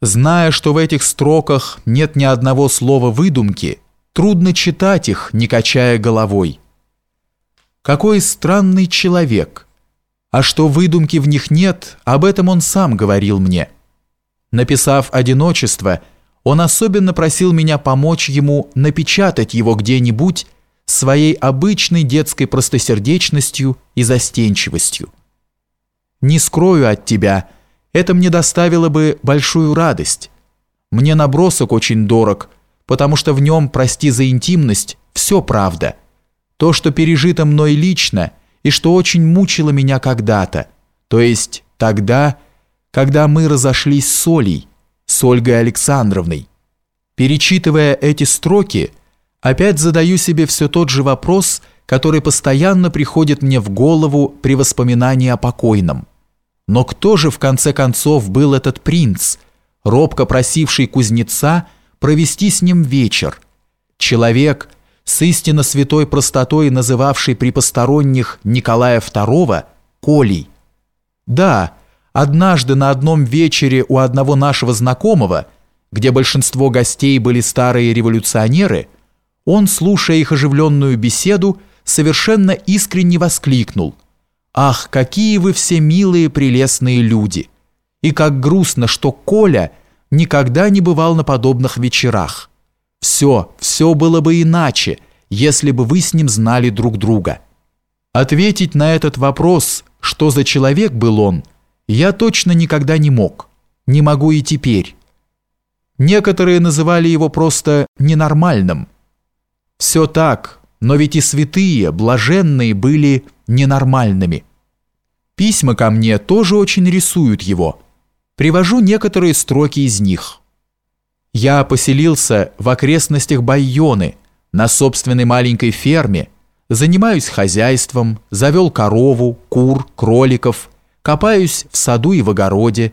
Зная, что в этих строках нет ни одного слова выдумки, трудно читать их, не качая головой. Какой странный человек! А что выдумки в них нет, об этом он сам говорил мне. Написав «Одиночество», он особенно просил меня помочь ему напечатать его где-нибудь своей обычной детской простосердечностью и застенчивостью. «Не скрою от тебя», это мне доставило бы большую радость. Мне набросок очень дорог, потому что в нем, прости за интимность, все правда. То, что пережито мной лично и что очень мучило меня когда-то, то есть тогда, когда мы разошлись с Олей, с Ольгой Александровной. Перечитывая эти строки, опять задаю себе все тот же вопрос, который постоянно приходит мне в голову при воспоминании о покойном. Но кто же в конце концов был этот принц, робко просивший кузнеца провести с ним вечер? Человек, с истинно святой простотой называвший при посторонних Николая II Колей. Да, однажды на одном вечере у одного нашего знакомого, где большинство гостей были старые революционеры, он, слушая их оживленную беседу, совершенно искренне воскликнул – Ах, какие вы все милые, прелестные люди! И как грустно, что Коля никогда не бывал на подобных вечерах. Все, все было бы иначе, если бы вы с ним знали друг друга. Ответить на этот вопрос, что за человек был он, я точно никогда не мог. Не могу и теперь. Некоторые называли его просто ненормальным. Все так, но ведь и святые, блаженные были ненормальными. Письма ко мне тоже очень рисуют его. Привожу некоторые строки из них. Я поселился в окрестностях Байоны, на собственной маленькой ферме, занимаюсь хозяйством, завел корову, кур, кроликов, копаюсь в саду и в огороде.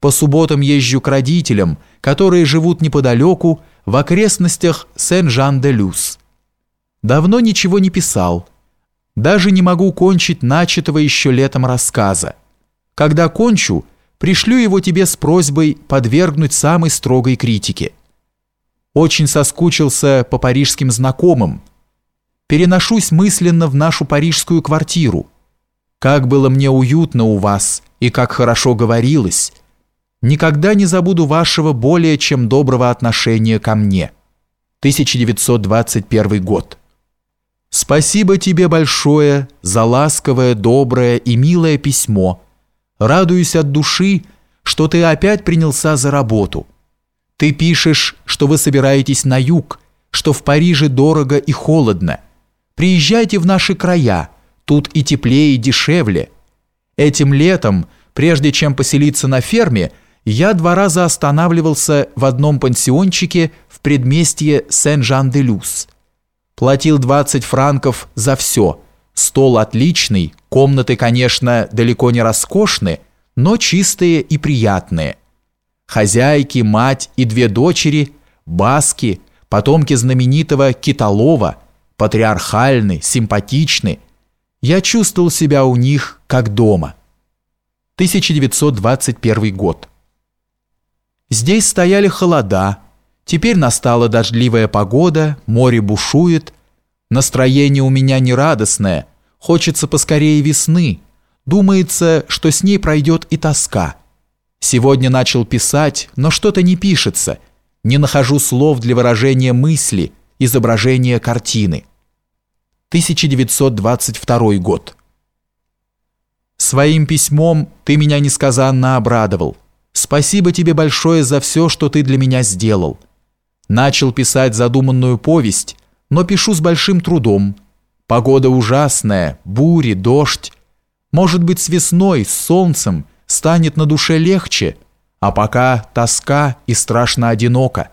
По субботам езжу к родителям, которые живут неподалеку, в окрестностях Сен-Жан-де-Люс. Давно ничего не писал, даже не могу кончить начатого еще летом рассказа. Когда кончу, пришлю его тебе с просьбой подвергнуть самой строгой критике. Очень соскучился по парижским знакомым. Переношусь мысленно в нашу парижскую квартиру. Как было мне уютно у вас и как хорошо говорилось. Никогда не забуду вашего более чем доброго отношения ко мне. 1921 год. Спасибо тебе большое за ласковое, доброе и милое письмо. Радуюсь от души, что ты опять принялся за работу. Ты пишешь, что вы собираетесь на юг, что в Париже дорого и холодно. Приезжайте в наши края, тут и теплее, и дешевле. Этим летом, прежде чем поселиться на ферме, я два раза останавливался в одном пансиончике в предместье Сен-Жан-де-Люс. Платил 20 франков за все. Стол отличный, комнаты, конечно, далеко не роскошные, но чистые и приятные. Хозяйки, мать и две дочери, баски, потомки знаменитого Киталова, патриархальны, симпатичны. Я чувствовал себя у них как дома. 1921 год. Здесь стояли холода, Теперь настала дождливая погода, море бушует. Настроение у меня нерадостное, хочется поскорее весны. Думается, что с ней пройдет и тоска. Сегодня начал писать, но что-то не пишется. Не нахожу слов для выражения мысли, изображения картины. 1922 год. Своим письмом ты меня несказанно обрадовал. Спасибо тебе большое за все, что ты для меня сделал. Начал писать задуманную повесть, но пишу с большим трудом. Погода ужасная, бури, дождь. Может быть, с весной, с солнцем станет на душе легче, а пока тоска и страшно одиноко.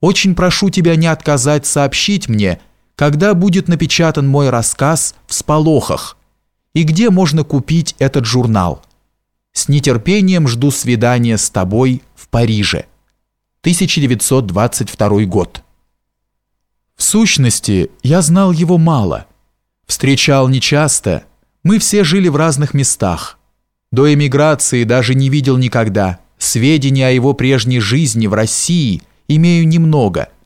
Очень прошу тебя не отказать сообщить мне, когда будет напечатан мой рассказ в «Сполохах» и где можно купить этот журнал. С нетерпением жду свидания с тобой в Париже. 1922 год. В сущности, я знал его мало. Встречал нечасто. Мы все жили в разных местах. До эмиграции даже не видел никогда. Сведений о его прежней жизни в России имею немного –